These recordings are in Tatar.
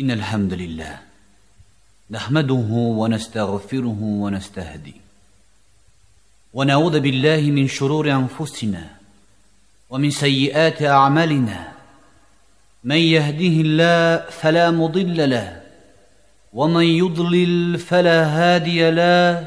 إن الحمد لله نحمده ونستغفره ونستهدي ونعوذ بالله من شرور أنفسنا ومن سيئات أعمالنا من يهده الله فلا مضل له ومن يضلل فلا هادي له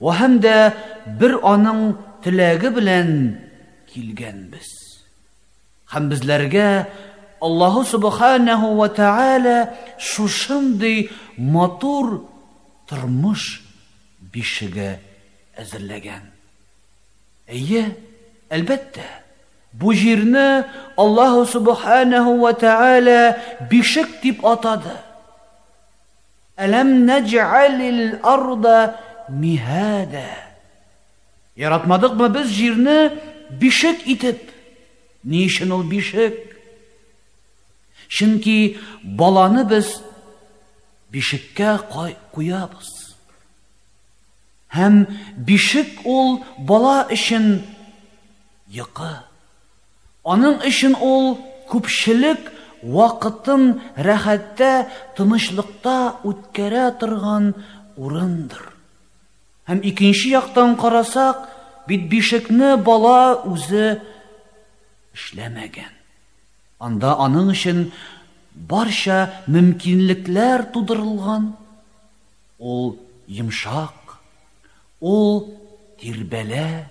Вә һәм дә бер аның теләге белән килгәнбез. Һәм безләргә Аллаһу Субханәһу вә Тәгалә шушындый матур тормыш бишеге әзерләгән. Әйе, әлбәттә, бу җирне Аллаһу Субханәһу вә Тәгалә бишек дип атады. Әләм нәҗәалил арда миһада. Яратмадыкмы без җирне бишек итеп? Ни өчен ул бишек? Чөнки баланы без бишеккә куябыз. Һәм бишек ул бала өчен йокы. Аның өчен ул күпчелек вакытын рәхәттә, тынычлыкта үткәрә торган урындыр. Һәм икенче яктан карасак, бит бишекне бала үзе эшләмәгән. Анда аның өчен барча мөмкинлекләр тудырылган. Ул йомшак, ул тирбәлә.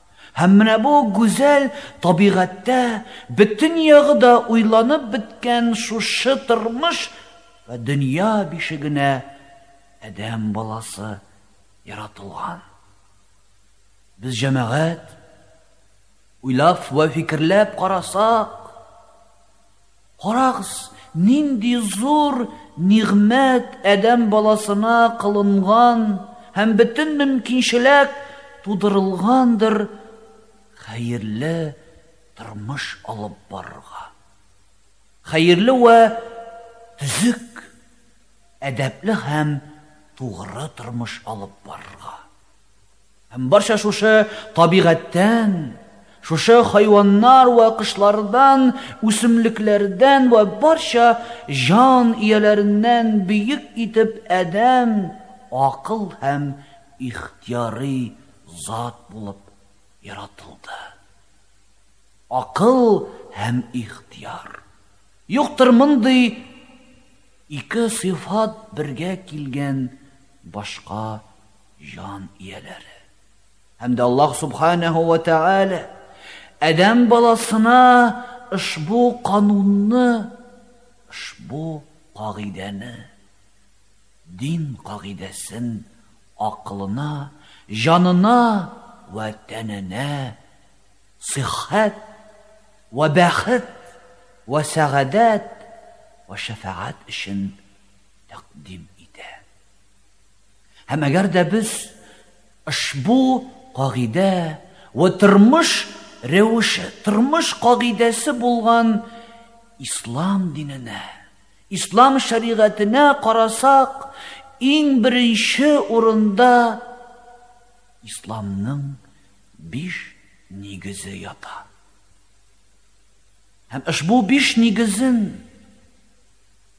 Һәм менә бу гүзәл табигатьтә бөтен ягы да уйланып беткән шушы тормыш вә дөнья бишегенә адәм баласы яратылган. Без җәмәгать, уйлап вә фикерләп карасак, Карагыз, нинди зур нигъмәт адәм баласына кылынган һәм бөтен мөмкинчелек тудырылгандыр хәерле тормыш алып барырга. Хәерле вә төзек, әдәпле һәм тугры тормыш алып барырга. Һәм барча шушы табигатьтән, шушы хайваннар вә кошлардан, үсемлекләрдән вә барча җан ияләреннән бөек итеп адәм акыл һәм ихтиярый зат булып яратылды. Акыл һәм ихтияр. Юктыр мондый ике сыйфат бергә килгән башка Җан ияләре. Һәм дә Аллаһ Субханаһу ва Тәгалә адәм баласына ошбу канунны, ошбу кагыйдәне, дин кагыйдәсен акылына, җанына вә тәненә сыйхәт вә бәхет вә сәгадәт вә шәфәгать өчен тәкъдим итә. Һәм әгәр дә без ошбу кагыйдә вә тормыш рәвеше, тормыш кагыйдәсе булган ислам диненә, ислам шәригатенә карасак, иң беренче урында исламның биш нигезе ята. Һәм ошбу биш нигезен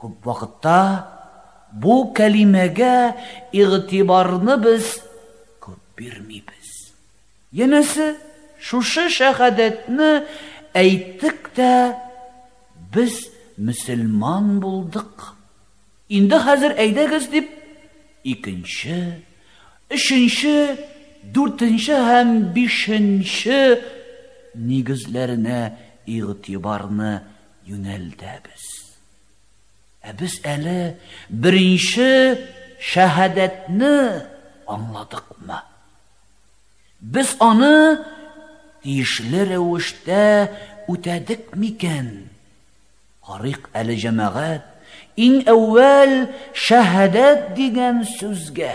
Күп вакытта бу кәлимәгә игътибарны без күп бирмибез. Янәсе, шушы шәһадәтне әйттек тә, без мөселман булдык. Инде хәзер әйдәгез дип, икенче, өченче, дүртенче һәм бишенче нигезләренә игътибарны юнәлтәбез. Ә без әле беренче шәһадәтне аңладыкмы? Без аны тиешле рәвештә үтәдек микән? Карыйк әле җәмәгать, иң әүвәл шәһадәт дигән сүзгә.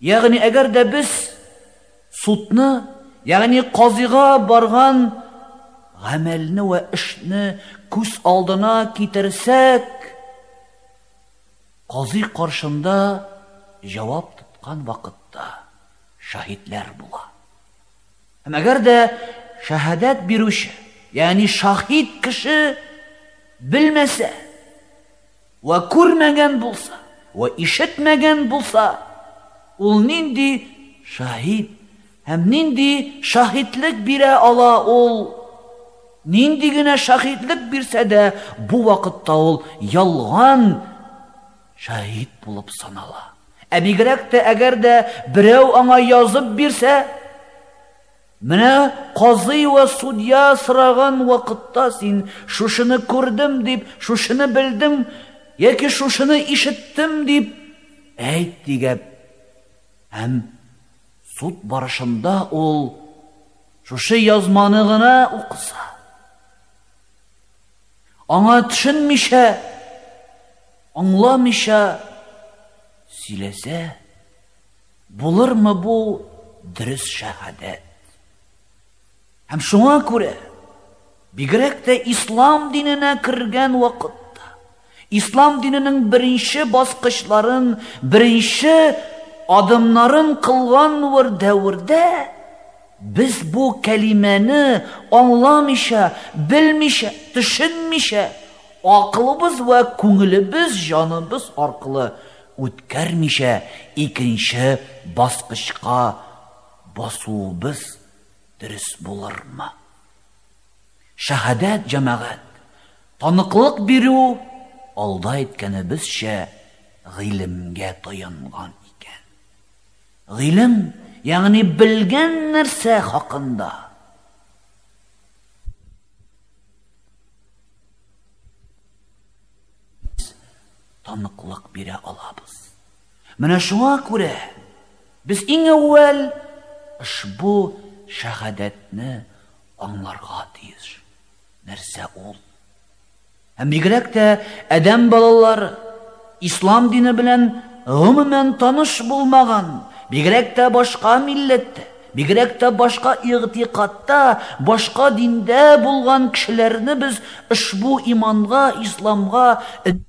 Ягъни әгәр дә без судны, ягъни казыйга барган гамәлне вә эшне күз алдына китерсәк, казый каршында җавап тоткан вакытта шаһитләр була. Һәм әгәр дә шәһадәт бирүче, ягъни шаһит кеше белмәсә, Вә күрмәгән булса, вә ишетмәгән булса, ул нинди шаһит һәм нинди шаһитлек бирә ала ул? Нинди генә шаһитлек бирсә дә, бу вакытта ул ялган шаһит булып санала. Ә бигрәк тә әгәр дә берәү аңа язып бирсә, Менә казый вә судья сораган вакытта син шушыны күрдем дип, шушыны белдем яки шушыны ишеттем дип әйт дигәп, һәм суд барышында ул шушы язманы гына укыса. Аңа төшенмичә, аңламыйча сөйләсә, Булырмы бу дөрес шәһадәт? Һәм шуңа күрә, бигрәк тә ислам диненә кергән вакытта, ислам диненең беренче баскычларын, беренче адымнарын кылган бер дәвердә, без бу кәлимәне аңламыйча, белмичә, төшенмичә, акылыбыз вә күңелебез, җаныбыз аркылы үткәрмичә икенче баскычка басуыбыз дөрес булырмы? Шәһадәт җәмәгать, таныклык бирү алда әйткәнебезчә гыйлемгә таянган икән. Гыйлем, ягъни белгән нәрсә хакында. таныклык бирә алабыз. Менә шуңа күрә без иң әүвәл ошбу шәһадәтне аңларга тиеш. Нәрсә ул? Һәм бигрәк тә адәм балалары ислам дине белән гомумән таныш булмаган, бигрәк тә башка милләттә Бигрәк тә башка игътикадта, башка диндә булган кешеләрне без ошбу иманга, исламга, эт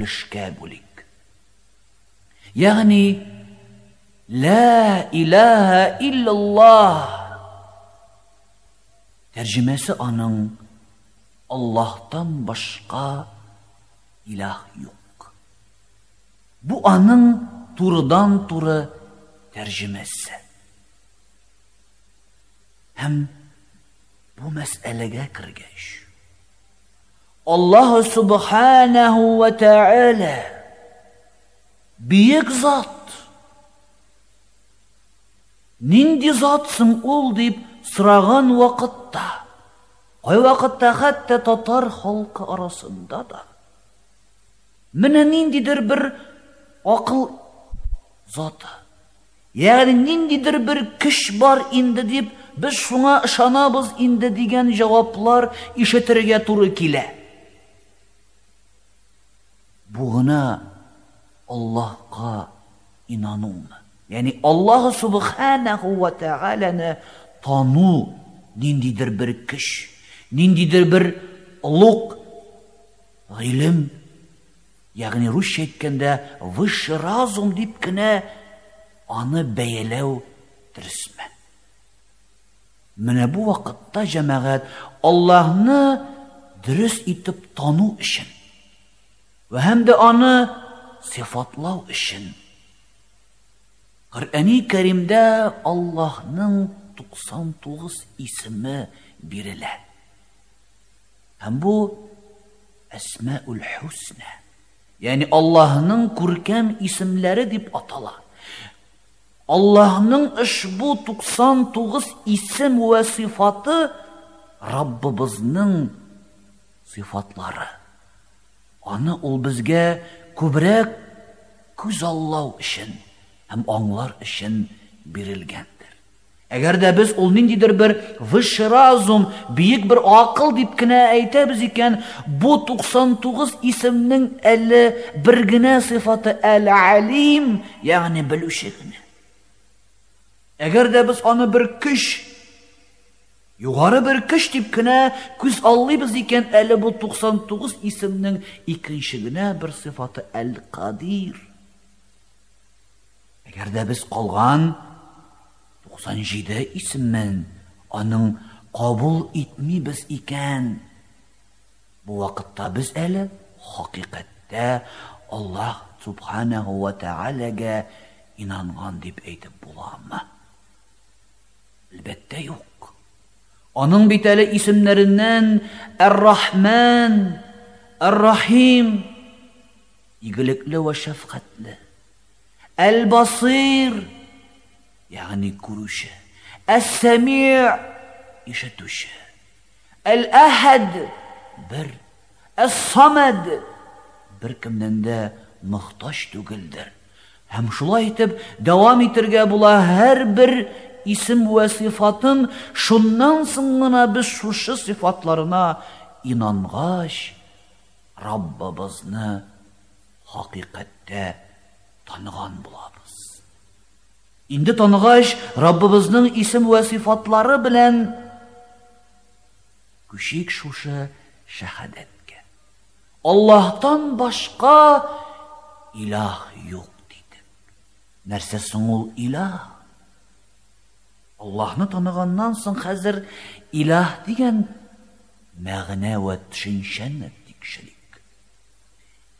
лешкә бүлик. Ягъни, Лә илаһа иллаллаһ. Тәрҗемәсе аның Аллаһтан башка илаһ юк. Бу аның турыдан-туры тәрҗемәсе. Һәм бу мәсьәләгә кергәч, Аллаһу Субханәһү вә Тәгалә, Бөек Зат! Нинди зат соң ул дип сораган вакытта, кайвакытта хәтта татар халкы арасында да менә ниндидер бер акыл заты, Ягъни ниндидер бер көч бар инде дип, без шуңа ышанабыз инде дигән җаваплар ишетергә туры килә. Бу гына Аллаһка инанумы? Ягъни Аллаһ Субханәһу ва Тәгаләне тану ниндидер бер көч, ниндидер бер олуг гыйлем, Ягъни русча әйткәндә высший разум дип кенә аны бәяләү дөресме? Менә бу вакытта җәмәгать Аллаһны дөрес итеп тану өчен вә һәм дә аны сыйфатлау өчен Коръәни Кәримдә Аллаһның 99 исеме бирелә. Һәм бу Әсмәүл-Һүснә, ягъни Аллаһның күркәм исемләре дип атала. Аллаһның ошбу 99 исем вә сыйфаты Раббыбызның сыйфатлары. Аны Ул безгә күбрәк күзаллау өчен һәм аңлар өчен бирелгән. Әгәр дә без ул ниндидер бер высший разум, биек бер акыл дип кенә әйтәбез икән, бу 99 исемнең әле бер генә сыйфаты Әл-Алим, ягъни белүче генә. Әгәр дә без аны бер көч, югары бер көч дип кенә күз аллыйбыз икән, әле бу 99 исемнең икенче генә бер сыйфаты Әл-Кадир. Әгәр дә без калган 97 исемен аның кабул итмибез икән, бу вакытта без әле хакыйкатьтә Аллаһ Субханаһу ва Тәгаләгә инанган дип әйтеп буламы? Әлбәттә юк. Аның бит әле исемнәреннән Әр-Рахман, Әр-Рахим, игелекле ва шәфкатьле Әл-Басыйр, ягъни күрүче. Әс-Сәмиъ, ишетүче. Әл-Әһәд, бер. Әс-Самәд, беркемнән дә мохтаҗ түгелдер. Һәм шулай итеп дәвам итергә була һәрбер исем вә сыйфатын, шуннан соң гына без шушы сыйфатларына инангач, Раббыбызны Хакыйкатьтә таныган булабыз. Инде таныгач, Раббыбызның исем вә сыйфатлары белән күчик шушы шәһадәткә. Аллаһтан башка илаһ юк дидек. Нәрсә соң ул илаһ? Аллаһны таныганнан соң хәзер илаһ дигән мәгънә вә төшенчәне тикшерик.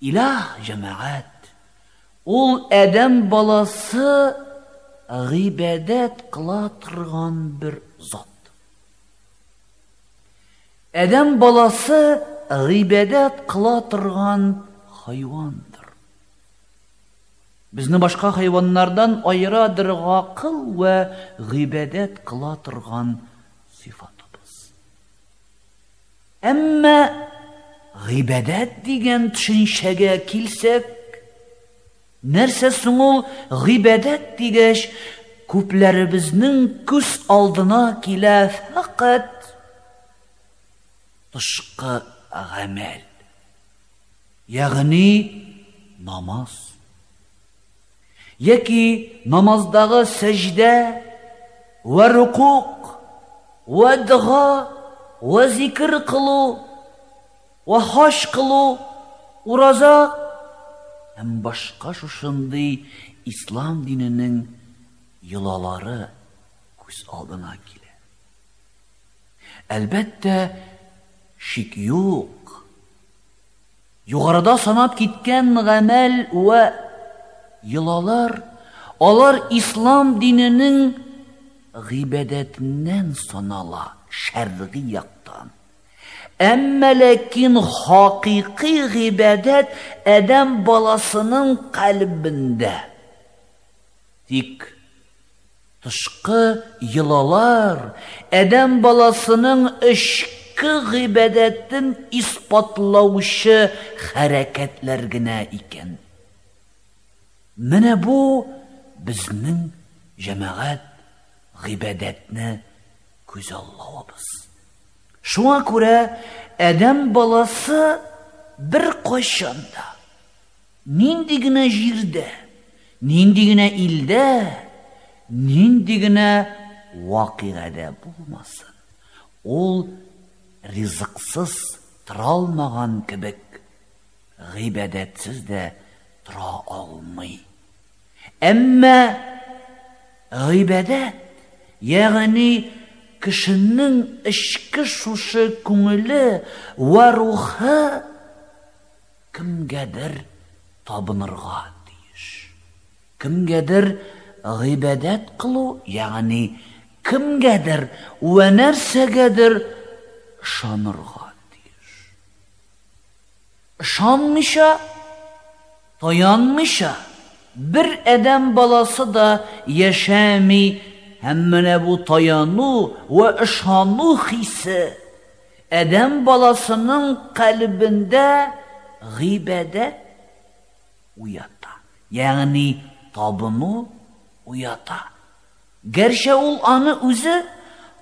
Илаһ, җәмәгать, ул адәм баласы гыйбадәт кыла торган бер зат. Адәм баласы гыйбадәт кыла торган хайвандыр. Безне башка хайваннардан аерадыр гакыл вә гыйбадәт кыла торган сыйфат. Әмма гыйбадәт дигән төшенчәгә килсәк, нәрсә соң ул гыйбадәт дигәч, күпләребезнең күз алдына килә фәкать тышкы гамәл, ягъни намаз. Яки намаздагы сәҗдә вә рукук вә дога вә зикр кылу вә хаҗ кылу, ураза һәм башка шушындый ислам диненең йолалары күз алдына килә. Әлбәттә, шик юк, Югарыда санап киткән гамәл вә йолалар, алар ислам диненең гыйбадәтеннән санала, шәргый яктан. Әмма ләкин хакыйкый гыйбадәт адәм баласының калбендә. Тик Тышкы йолалар адәм баласының эчке гыйбадәтен исбатлаучы хәрәкәтләр генә икән. Менә бу безнең җәмәгать гыйбадәтне күзаллавыбыз. Шуңа күрә адәм баласы беркайчан да Нинди генә җирдә, нинди генә илдә, нинди генә вакыйгадә булмасын, ул ризыксыз тора алмаган кебек, гыйбадәтсез дә тора алмый. Әмма гыйбадәт, ягъни кешенең эчке шушы күңеле вә рухы, Кемгәдер табынырга тиеш. Кемгәдер гыйбадәт кылу, ягъни кемгәдер вә нәрсәгәдер ышанырга тиеш. Ышанмыйча, таянмыйча бер адәм баласы да яшәми һәм менә бу таяну вә ышану хисе Адәм баласының калебендә гыйбадәт уята, ягъни табыну уята. Гәрчә ул аны үзе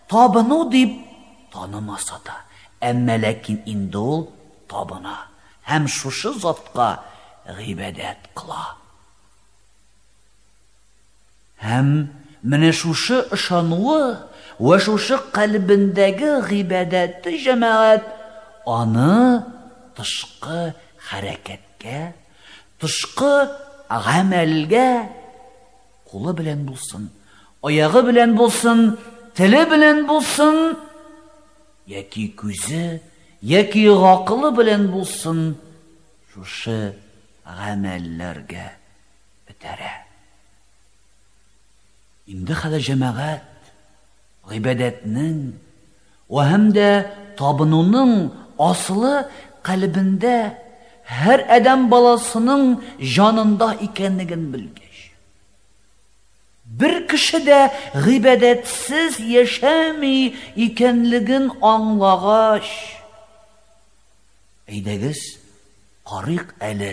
табыну дип танымаса да, әмма ләкин инде ул табына һәм шушы затка гыйбадәт кыла. Һәм менә шушы ышануы вә шушы калебендәге гыйбадәте җәмәгать аны тышкы хәрәкәткә, тышкы гамәлгә, кулы белән булсын, аягы белән булсын, теле белән булсын, яки күзе, яки гакылы белән булсын, шушы гамәлләргә, бетерә. Инде хәзер җәмәгать гыйбадәтнең вә һәм дә табынуның асылы калебендә һәр адәм баласының җанында икәнлеген белгәч. Бер кеше дә гыйбадәтсез яшәми икәнлеген аңлагач. Әйдәгез, карыйк әле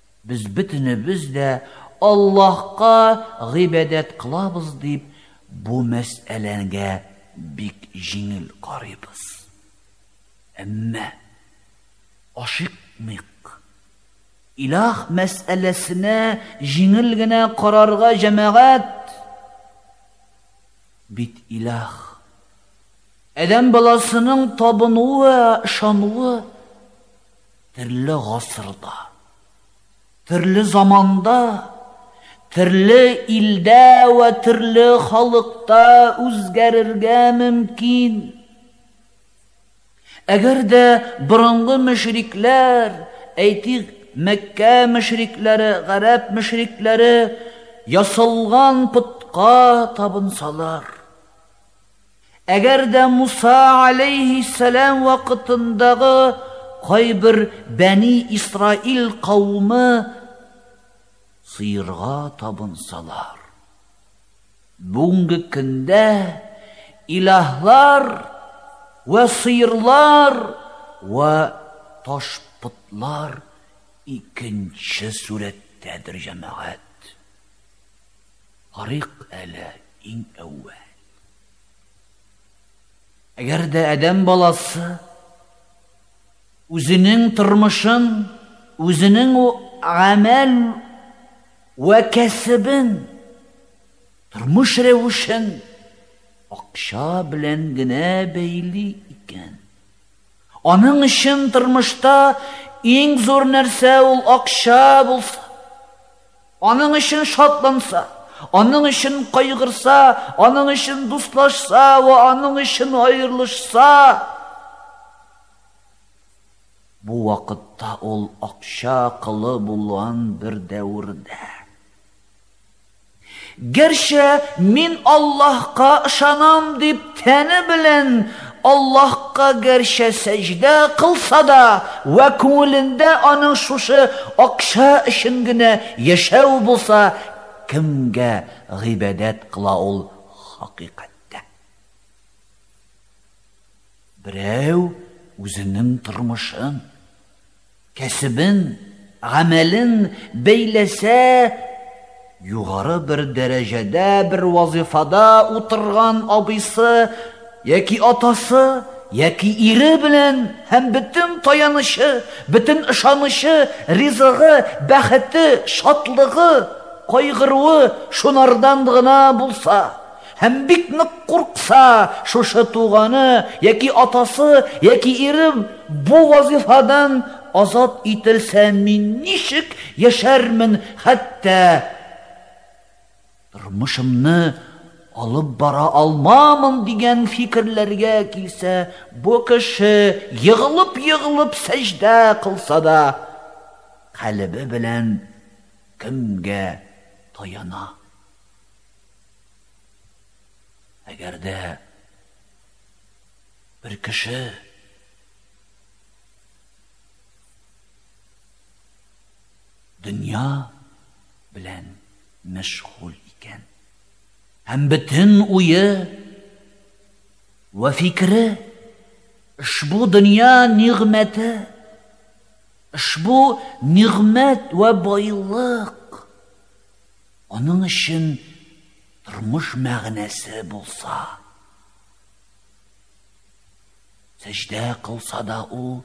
Без бөтенебез дә Аллаһка гыйбадәт кылабыз дип, бу мәсьәләнгә бик җиңел карыйбыз. Әмма ашыкмыйк. Илаһ мәсьәләсенә җиңел генә карарга җәмәгать. Бит Илаһ Адәм баласының табынуы, ышануы Төрле гасырда, төрле заманда, төрле илдә вә төрле халыкта үзгәрергә мөмкин. Әгәр дә борынгы мөшрикләр, әйтик, Мәккә мөшрикләре, гарәп мөшрикләре ясалган пот ка табынсалар Әгәр дә Муса галәйһиссәлам вакытындагы кайбер Бәни Исраил кавеме сыерга табынсалар, бүгенге көндә илаһлар вә сыерлар вә ташпотлар икенче сурәттәдер, җәмәгать. Карыйк әле иң әүвәл. Әгәр дә адәм баласы үзенең тормышын, үзенең гамәл вә кәсебен, тормыш рәвешен акча белән генә бәйли икән. Аның өчен тормышта иң зур нәрсә ул акча булса, Аның өчен шатланса, аның өчен кайгырса, аның өчен дуслашса вә аның өчен аерылышса, бу вакытта ул акча колы булган бер дәвердә. Гәрчә мин Аллаһка ышанам дип тәне белән Аллаһка гәрчә сәҗдә кылса да, вә күңелендә аның шушы акча өчен генә яшәү булса, кемгә гыйбадәт кыла ул хакыйкатьтә? Берәү үзенең тормышын. Кәсебен, гамәлен бәйләсә, югары бер дәрәҗәдә, бер вазыйфада утырган абыйсы яки атасы, яки ире белән һәм бөтен таянычы, бөтен ышанычы, ризыгы, бәхете, шатлыгы, кайгыруы шунардан гына булса, Һәм бик нык куркса, шушы туганы, яки атасы, яки ире бу вазифадан азат ителсә, мин ничек яшәрмен, хәтта тормышымны алып бара алмамын дигән фикерләргә килсә, бу кеше егылып-егылып сәҗдә кылса да, калебе белән кемгә таяна? Әгәр дә бер кеше дөнья белән мәшгуль икән һәм бөтен уе вә фикере ошбу дөнья нигъмәте ошбу нигъмәт вә байлык Аның өчен тормыш мәгънәсе булса, сәҗдә кылса да ул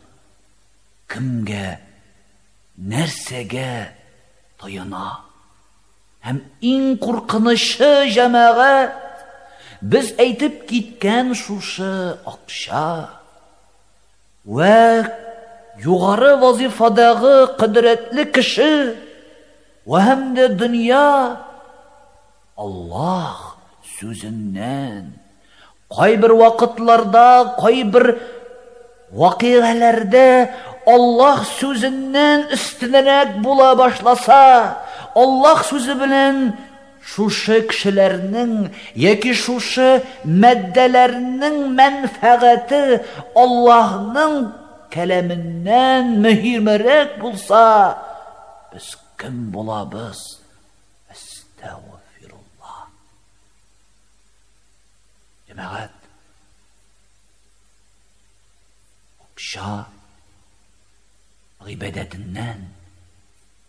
кемгә, нәрсәгә тоена? Һәм иң куркынычы җәмәгать, без әйтеп киткән шушы акча Вә югары вазифадагы кодрәтле кеше вә һәм дә дөнья Аллаһ сүзеннән кайбер вакытларда, кайбер вакыйгаләрдә Аллаһ сүзеннән өстенрәк була башласа, Аллаһ сүзе белән Шушы кешеләрнең яки шушы матдәләрнең мәнфәгате Аллаһның Кәламеннән мөһимрәк булса, без кем булабыз? Әстәгъфируллаһ! Җәмәгать, акча гыйбадәтеннән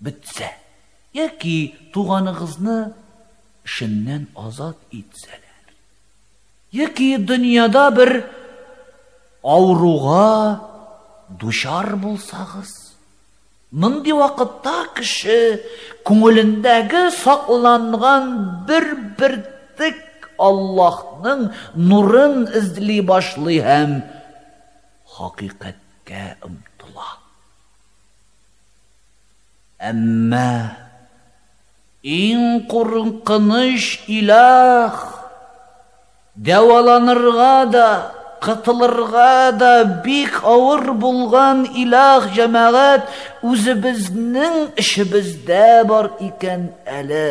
бетсә, яки туганыгызны эшеннән азат итсәләр, яки дөньяда бер авыруга дучар булсагыз, мондый вакытта кеше күңелендәге сакланган бер бертек Аллаһның нурын эзли башлый һәм хакыйкатькә омтыла. Әмма иң куркыныч илаһ, дәваланырга да, котылырга да бик авыр булган илаһ җәмәгать үзебезнең эчебездә бар икән әле.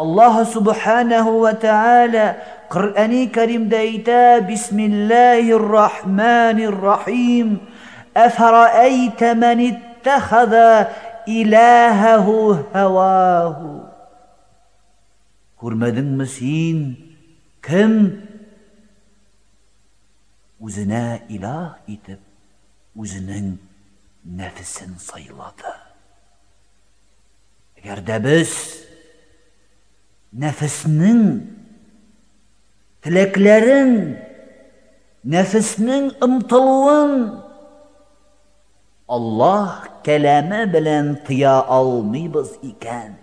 الله سبحانه وتعالى قرآني كريم دايتا بسم الله الرحمن الرحيم أفرأيت من اتخذ إلهه هواه Күрмәдеңме син, кем үзенә илаһ итеп үзенең нәфесен сайлады? Әгәр дә без нәфеснең теләкләрен, нәфеснең ымтылуын Аллаһ кәләме белән тыя алмыйбыз икән,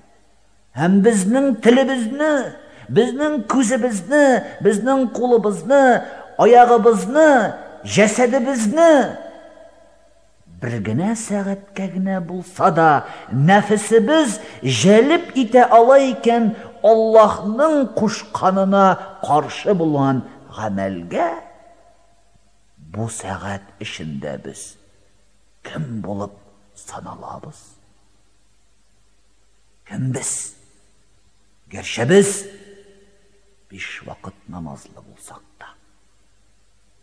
Һәм безнең телебезне, безнең күзебезне, безнең кулыбызны, аягыбызны, җәсәдебезне бер генә сәгатькә генә булса да нәфесебез җәлеп итә ала икән Аллаһның кушканына каршы булган гамәлгә, бу сәгать эчендә без кем булып саналабыз? Кем без? Гәрчә без биш вакыт намазлы булсак та,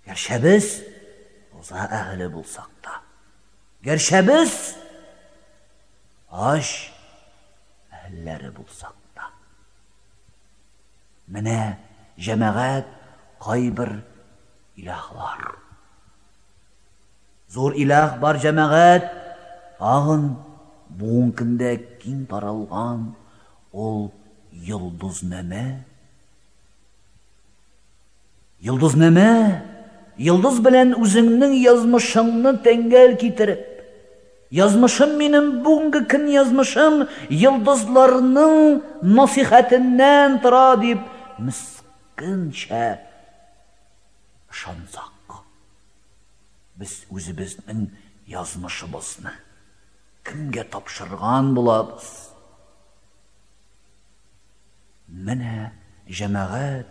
гәрчә без роза әһеле булсак та, гәрчә без аш әһелләре булсак та. Менә җәмәгать кайбер илаһлар. Зур илах бар җәмәгать, тагын буын көндә киң таралган ул йолдызнамә. Йолдызнамә, йолдыз белән үзеңнең язмышыңны тәңгәл китереп, язмышым минем бүгенге көн язмышым йолдызларның насихәтеннән тора дип мескенчә ышансак. Без үзебезнең язмышыбызны кемгә тапшырган булабыз? Менә җәмәгать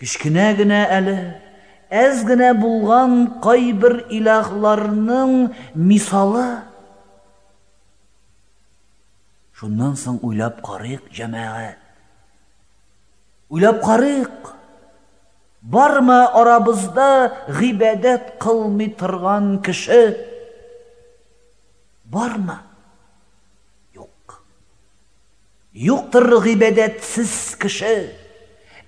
кечкенә генә әле әз генә булган кайбер илаһларның мисалы. Шуннан соң уйлап карыйк, җәмәгать. Уйлап карыйк. Бармы арабызда гыйбадәт кылмый торган кеше? Бармы? Юк. Юктыр гыйбадәтсез кеше.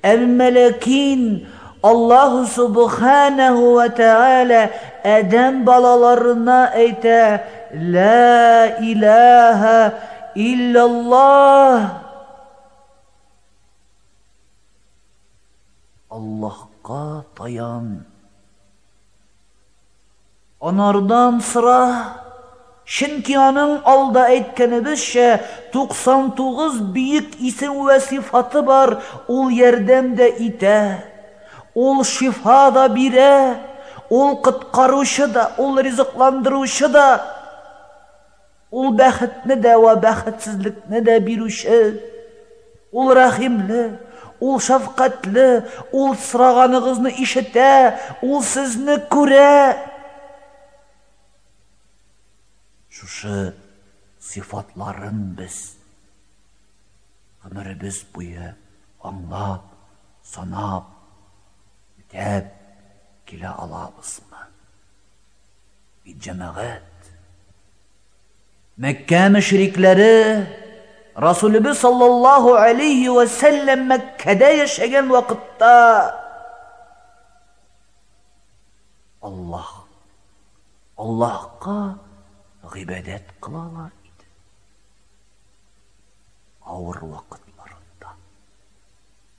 Әмма ләкин Аллаһ субханәһу ва тәгалә Адәм балаларына әйтә: "Ла илаһа илляллаһ" Аллаһка таян. Анардан сора, чөнки аның алда әйткәнебезчә, 99 бөек исем вә сыйфаты бар, ул ярдәм дә итә, ул шифа да бирә, ул коткаручы да, ул ризыкландыручы да. Ул бәхетне дә вә бәхетсезлекне дә бирүче, Ул рәхимле, Ул шәфкатьле, Ул сораганыгызны ишетә, Ул сезне күрә. Шушы сыйфатларын без гомеребез буе аңлап, санап, үтәп килә алабызмы? Бит җәмәгать. Мәккә мөшрикләре Расулебез саллаллаһу алейхи ва сәлләм Мәккәдә яшәгән вакытта Аллаһ Аллаһка гыйбадәт кылалар иде. Авыр вакыт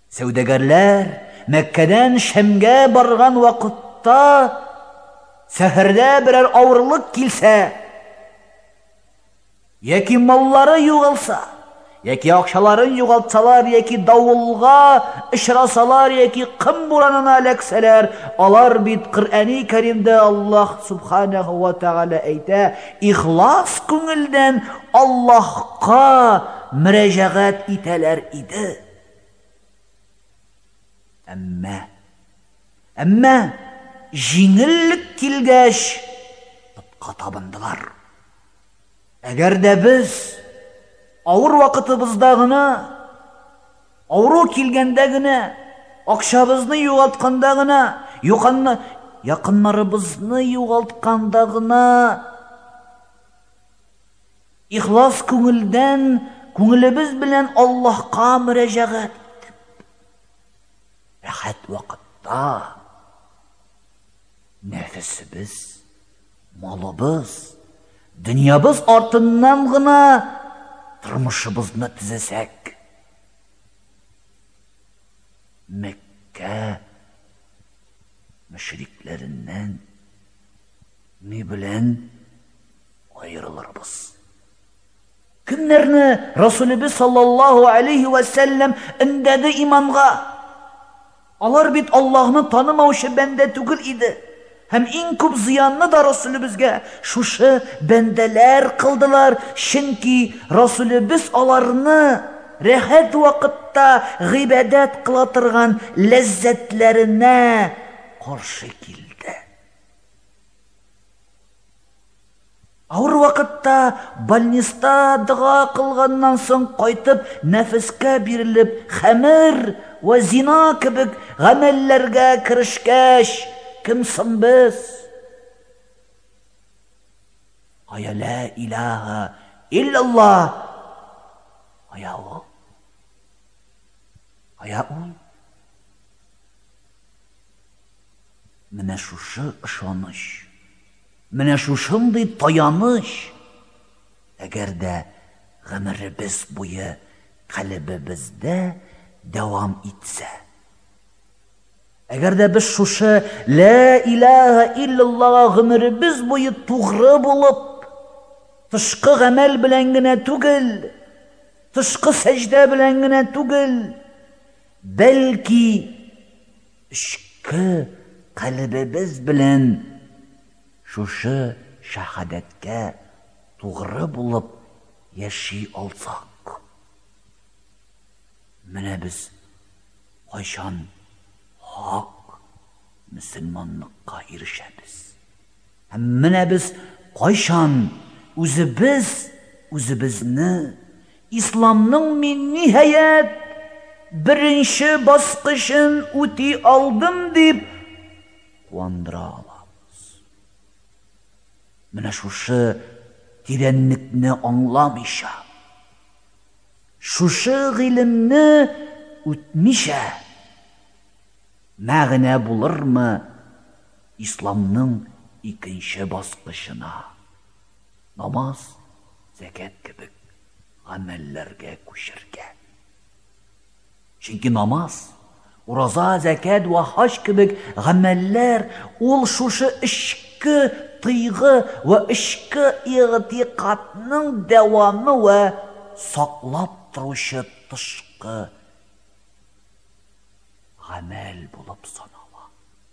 Сәүдәгәрләр Мәккәдән Шәмгә барган вакытта сәфәрдә берәр авырлык килсә, яки маллары югалса, яки акчаларын югалтсалар, яки давылга очрасалар, яки кым буранына эләксәләр, алар бит Коръәни Кәримдә Аллаһ Субханәһу ва Тәгалә әйтә, ихлас күңелдән Аллаһка мөрәҗәгать итәләр иде. Әмма. Әмма җиңеллек килгәч, ботка табындылар. Әгәр дә без авыр вакытыбызда гына, авыру килгәндә генә, акчабызны югалтканда гына, юканны, якыннарыбызны югалтканда гына, Ихлас күңелдән, күңелебез белән Аллаһка мөрәҗәгать итеп, рәхәт вакытта нәфесебез, малыбыз, дөньябыз артыннан гына тормышыбызны төзесәк, Мәккә мөшрикләреннән ни белән Аерылырбыз. Кемнәрне Расулебез саллаллаһу алейхи вә сәлләм индәде иманга? Алар бит Аллаһны танымаучы бәндә түгел иде. Һәм иң күп зыянны да Расулебезгә шушы бәндәләр кылдылар, чөнки Расулебез аларны рәхәт вакытта гыйбадәт кыла торган ләззәтләренә каршы килде. Авыр вакытта больниста дога кылганнан соң кайтып, нәфескә бирелеп, хәмер вә зина кебек гамәлләргә керешкәч, кем соң без? Кая лә илаһа илляллаһ? Кая ул? Кая ул? Менә шушы ышаныч. Менә шушындый таяныч, әгәр дә гомеребез буе калебебездә дәвам итсә. Әгәр дә без шушы лә илаһа иллаллага гомеребез буе тугры булып, тышкы гамәл белән генә түгел, тышкы сәҗдә белән генә түгел, бәлки Эчке калебебез белән шушы шәһадәткә тугры булып яши алсак, менә без кайчан хак мөселманлыкка ирешәбез. Һәм менә без кайчан үзебез үзебезне Исламның мин, ниһаять, беренче баскычын үти алдым дип куандыра алабыз? Менә шушы тирәнлекне аңламыйча, шушы гыйлемне үтмичә, мәгънә булырмы Исламның икенче баскычына, намаз, зәкят кебек гамәлләргә күчергән. Чөнки намаз, ураза, зәкят вә хаҗ кебек гамәлләр ул шушы эчке тойгы вә эчке игътикадның дәвамы вә саклап торучы тышкы гамәл булып санала.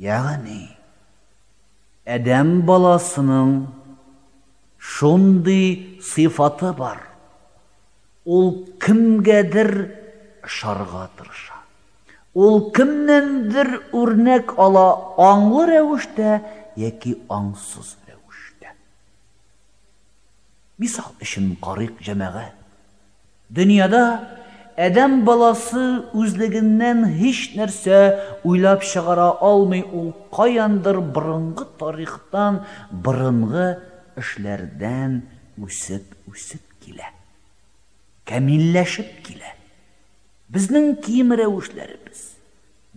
Ягъни, адәм баласының шундый сыйфаты бар, ул кемгәдер ошарга тырыша. Ул кемнәндер үрнәк ала аңлы рәвештә яки аңсыз рәвештә. Мисал өчен карыйк, җәмәгать. Дөньяда адәм баласы үзлегеннән һич нәрсә уйлап чыгара алмый, ул каяндыр борынгы тарихтан, борынгы эшләрдән үсеп-үсеп килә. Камилләшеп килә. Безнең кием рәвешләребез,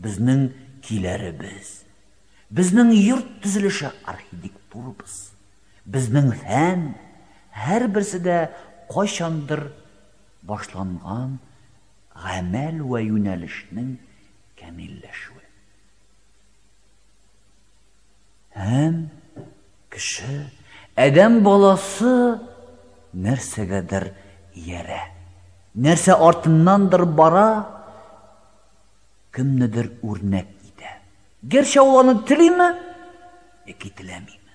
безнең көйләребез, безнең йорт төзелеше архидектурбыз. Безнең фән, һәрберсе дә кайчандыр башланган гамәл вә юнәлешнең камилләшүе. Һәм кеше, адәм баласы нәрсәгәдер иярә. Нәрсә артыннандыр бара, кемнедер үрнәк итә. Герчә ул аны телиме, яки теләмиме.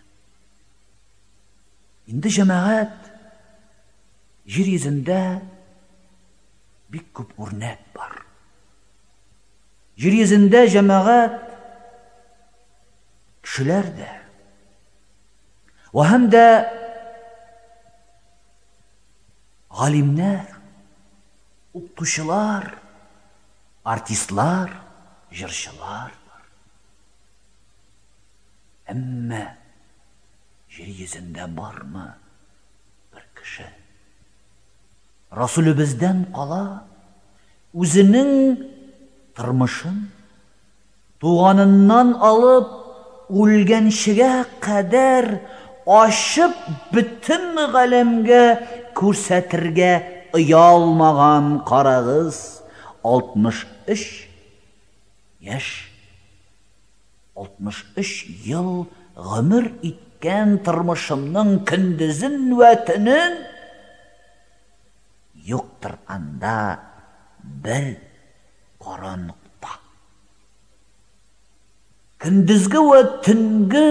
Инде җәмәгать җир йөзендә бик күп үрнәк бар. Җир йөзендә җәмәгать кешеләр дә һәм дә галимнәр, укытучылар, артистлар, җырчылар бар. Әмма җир йөзендә бармы бер кеше? Расүлебездән кала, үзенең тормышын, туганыннан алып үлгәнчегә кадәр ачып бөтен галәмгә күрсәтергә оялмаган карагыз, 63 яшь 63 ел гомер иткән тормышымның көндезен вә төнен юктыр анда бер кара нокта. Көндезге вә төнге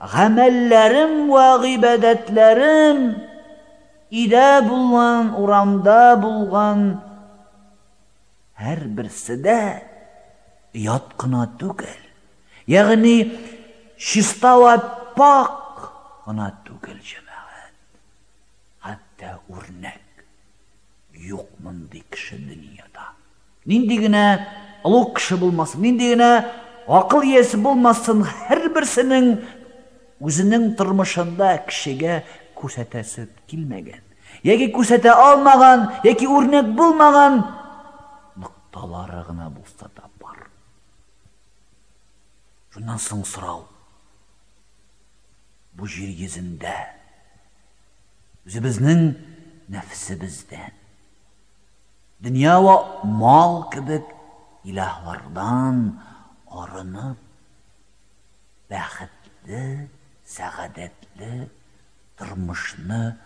гамәлләрем вә гыйбадәтләрем, өйдә булган, урамда булган, Һәрберсе дә ят кына түгел. Ягъни чиста ва пак кына түгел җәмәгать. Хәтта үрнәк юк мондый кеше дөньяда. Нинди генә олуг кеше булмасын, нинди генә акыл иясе булмасын, һәрберсенең үзенең тормышында кешегә күрсәтәсе килмәгән Яки күрсәтә алмаган, яки үрнәк булмаган нокталары гына булса да бар. Шуннан соң сорау. Бу җир йөзендә үзебезнең нәфсебездән дөнья ва мал кебек илаһлардан арынып бәхетле, сәгадәтле Тормышны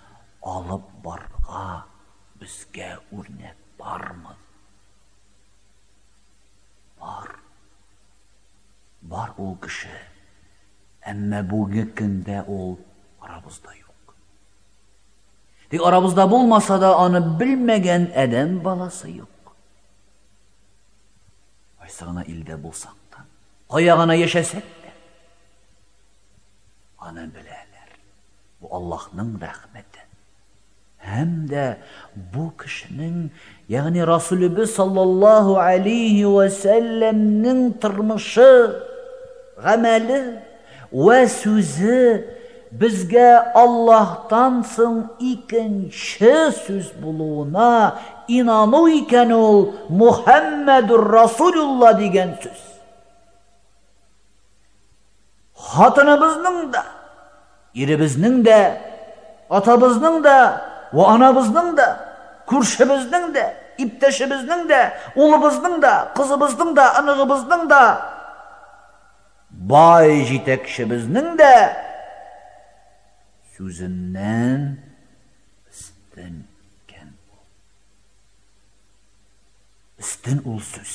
алып барырга безгә үрнәк бармы? Бар. Бар ул кеше. Әмма бүгенге көндә ул арабызда юк. Тик арабызда булмаса да аны белмәгән адәм баласы юк. Кайсы гына илдә булсак та, кая гына яшәсәк Аны беләләр. Бу Аллаһның рәхмәте. Һәм дә бу кешенең, ягъни Расулебез саллаллаһу алейһи вә сәлләмнең тормышы, гамәле вә сүзе безгә Аллаһтан соң икенче сүз булуына инану икән ул Мухәммәдүр Расулулла дигән сүз. Хатыныбызның да, иребезнең дә, атабызның да, ва анабызның да, күршебезнең дә, иптәшебезнең дә, улыбызның да, кызыбызның да, оныгыбызның да, бай җитәкчебезнең дә сүзеннән өстен икән ул. Өстен ул сүз.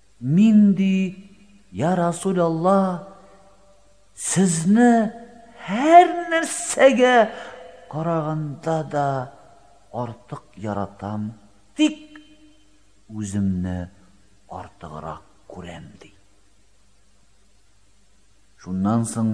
Мин, ди, Йа Расул Алла, сезне һәр нәрсәгә караганда да артык яратам, тик үземне артыграк күрәм, ди. Шуннан соң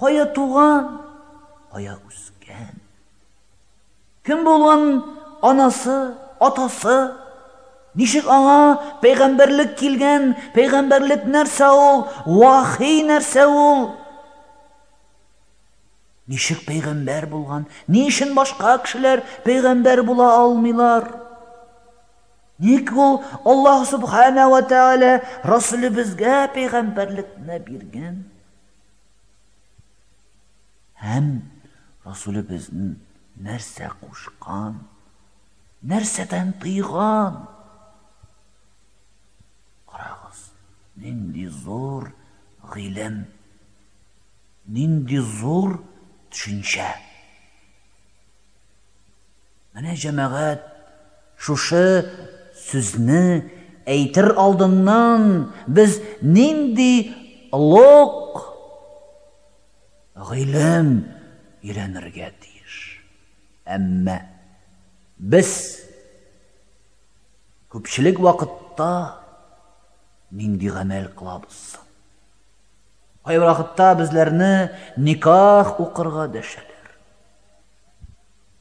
Кая туган, кая үскән. Кем булган анасы, атасы? Ничек аңа пәйгамбәрлек килгән, пәйгамбәрлек нәрсә ул, вахи нәрсә ул? Ничек пәйгамбәр булган? Ни өчен башка кешеләр пәйгамбәр була алмыйлар? Ник ул Аллаһ субхана ва тааля Расулыбызга пәйгамбәрлекне биргән? Һәм Расулебез нәрсә кушкан, нәрсәдән тыйган? Карагыз, нинди зур гыйлем, нинди зур төшенчә. Менә җәмәгать шушы сүзне әйтер алдыннан без нинди олуг гыйлем өйрәнергә тиеш. Әмма без күпчелек вакытта нинди гамәл кылабыз? Кайбер вакытта безләрне никах укырга дәшәләр.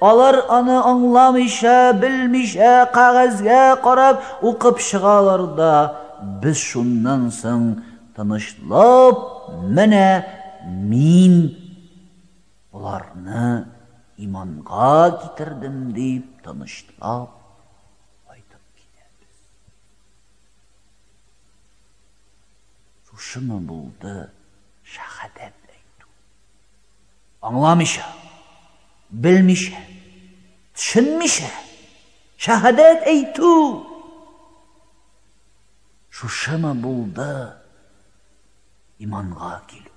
Алар аны аңламыйча, белмичә, кәгазьгә карап укып чыгалар да, без шуннан соң тынычлап, менә мин боларны иманга китердем дип, тынычлап кайтып китәбез. Шушымы булды шәһадәт әйтү? Аңламыйча, Белмичә, төшенмичә шәһадәт әйтү! Шушымы булды иманга килү?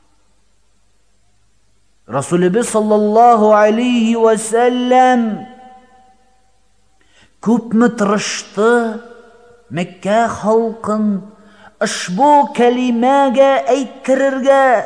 Расулебез саллаллаһу алейхи вә сәлләм күпме тырышты Мәккә халкын ошбу кәлимәгә әйттерергә.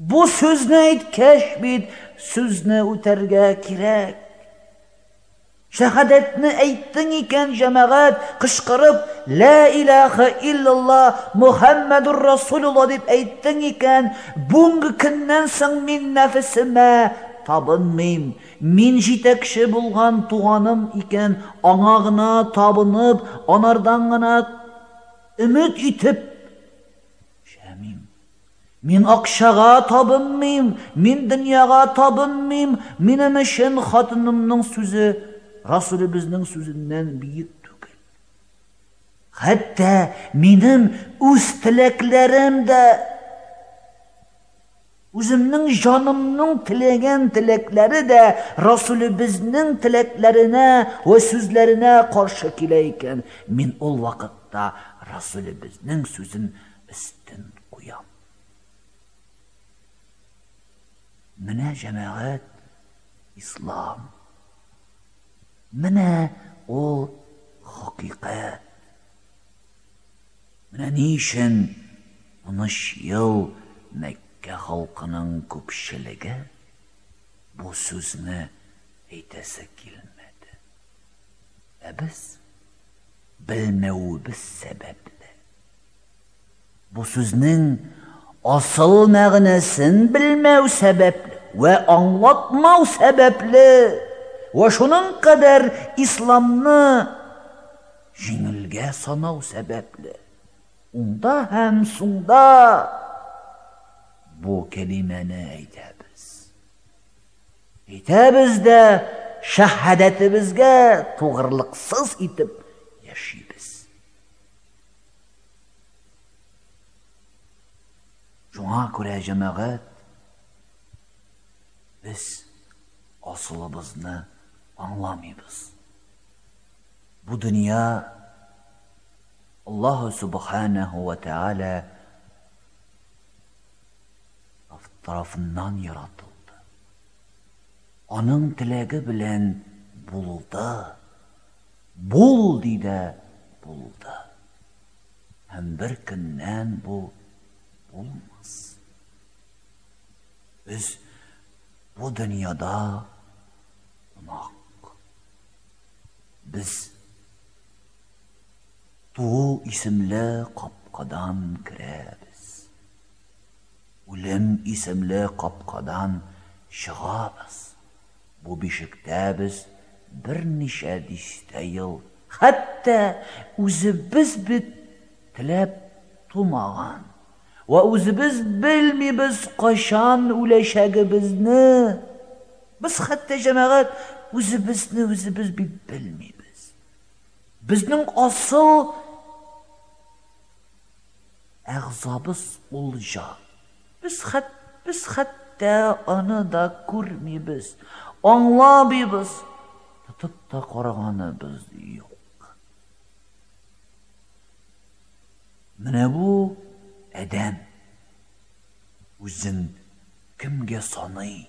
Бу сүзне әйткәч бит, сүзне үтәргә кирәк. Шәһадәтне әйттең икән, җәмәгать, кычкырып, Лә иләха иллалла, Мухәммәдур Расулулла дип әйттең икән, бүгенге көннән соң мин нәфесемә табынмыйм. Мин җитәкче булган туганым икән, аңа гына табынып, анардан гына өмет итеп яшәмим. Мин акчага табынмыйм, мин дөньяга табынмыйм, минем өчен хатынымның сүзе Расулебезнең сүзеннән биек түгел. Хәтта минем үз теләкләрем дә, үземнең җанымның теләгән теләкләре дә Расулебезнең теләкләренә вә сүзләренә каршы килә икән, мин ул вакытта Расулебезнең сүзен өстен куям. Менә җәмәгать ислам. Менә ул хакыйкать. Менә ни өчен 13 ел Мәккә халкының күпчелеге бу сүзне әйтәсе килмәде. Ә без белмәвебез сәбәпле Бу сүзнең асыл мәгънәсен белмәү сәбәпле вә аңлатмау сәбәпле вә шуның кадәр исламны җиңелгә санау сәбәпле уңда һәм сунда бу кәлимәне әйтәбез. Әйтәбез дә шәһадәтебезгә тугрылыксыз итеп яшибез. Шуңа күрә җәмәгать без асылыбызны аңламыйбыз. Бу дөнья Аллаһу субханаһу ва тааля тарафыннан яратылды. Аның теләге белән булды. Бул, ди дә булды. Һәм бер көннән бу булмас. Без бу дөньяда кунак. Без туу исемле капкадан керәбез. Үлем исемле капкадан чыгабыз. Бу бишектә без берничә дистә ел, хәтта үзебез бит теләп тумаган вә үзебез белмибез кайчан үләчәгебезне, без хәтта, җәмәгать, үзебезне үзебез бит белмибез. Безнең асыл әгъзабыз Улҗа. Без хәт, без хәтта аны да күрмибез, аңламыйбыз, тотып та караганыбыз юк. Менә бу адәм үзен кемгә саный?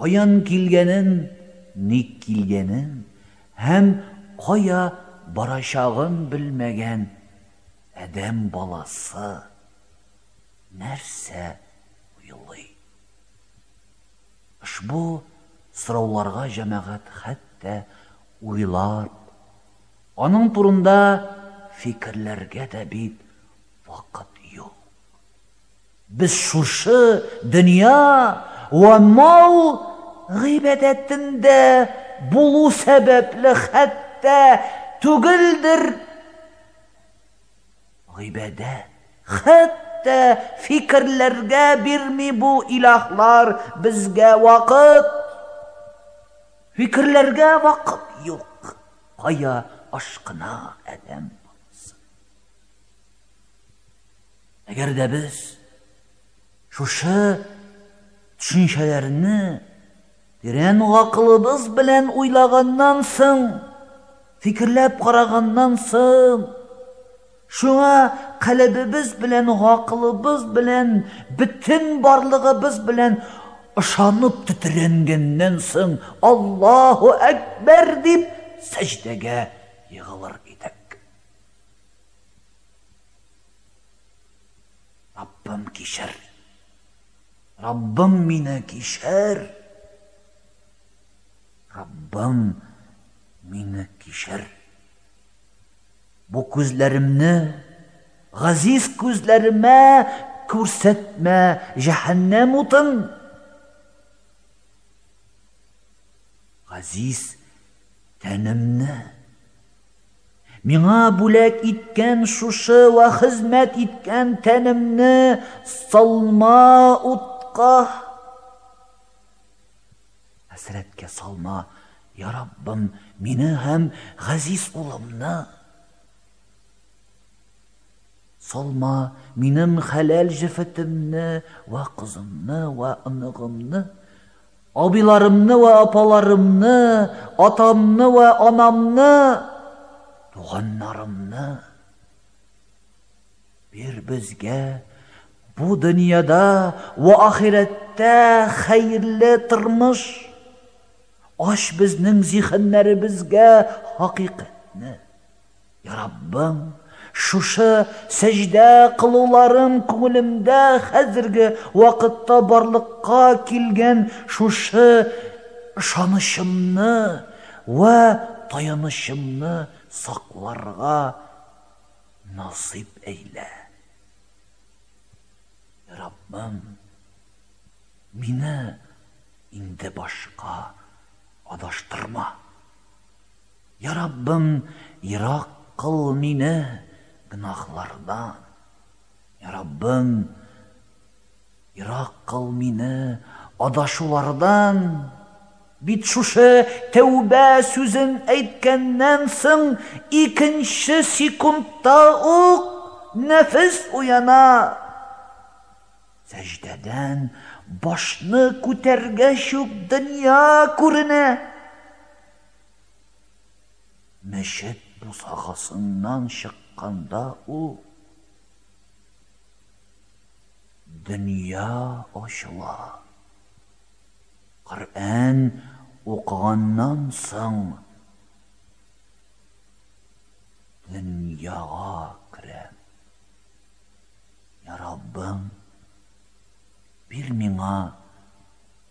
Каян килгәнен, ник килгәнен һәм кая барачагын белмәгән Адәм баласы нәрсә уйлый? Ошбу сорауларга җәмәгать хәтта уйлап, аның турында фикерләргә дә бит вакыт юк. Без шушы дөнья вә мал гыйбадәтендә булу сәбәпле хәтта түгелдер Гыйбадәт, хәтта фикерләргә бирми бу илаһлар безгә вакыт. Фикерләргә вакыт юк, кая ашкына адәм баласы. Әгәр дә без шушы төшенчәләрне Тирән гакылыбыз белән уйлаганнан соң, фикерләп караганнан соң, шуңа калебебез белән, гакылыбыз белән, бөтен барлыгыбыз белән ышанып тетрәнгәннән соң, Аллаһу әкбәр дип сәҗдәгә егылыр идек. Раббым кичер. Раббым мине кичер! Раббым мине кичер! Бу күзләремне газиз күзләремә күрсәтмә җәһәннәм утын! Газиз тәнемне! Миңа бүләк иткән шушы ва хезмәт иткән тәнемне салма утка. Хәсрәткә салма, я Раббым, мине һәм газиз улымны. Салма минем хәләл җефетемне ва кызымны ва оныгымны. Абыйларымны вә апаларымны, атамны вә анамны, туганнарымны. Бир безгә бу дөньяда вә ахирәттә хәерле тормыш. Ач безнең зиһеннәребезгә хакыйкатьне. Я Раббым, шушы сәҗдә кылуларым күңелемдә хәзерге вакытта барлыкка килгән шушы ышанычымны вә таянычымны сакларга насыйп әйлә. Я Раббым, мине инде башка адаштырма. Я Раббым, ерак кыл мине гөнаһлардан. Я Раббым, ерак кыл мине адашулардан. Бит шушы тәүбә сүзен әйткәннән соң икенче секундта ук нәфес уяна. Сәҗдәдән башны күтәргәч үк дөнья күренә. Мәчет бусагасыннан чыкканда ул дөнья ачыла. Коръән укыганнан соң дөньяга керәм. Йә Раббым, бир миңа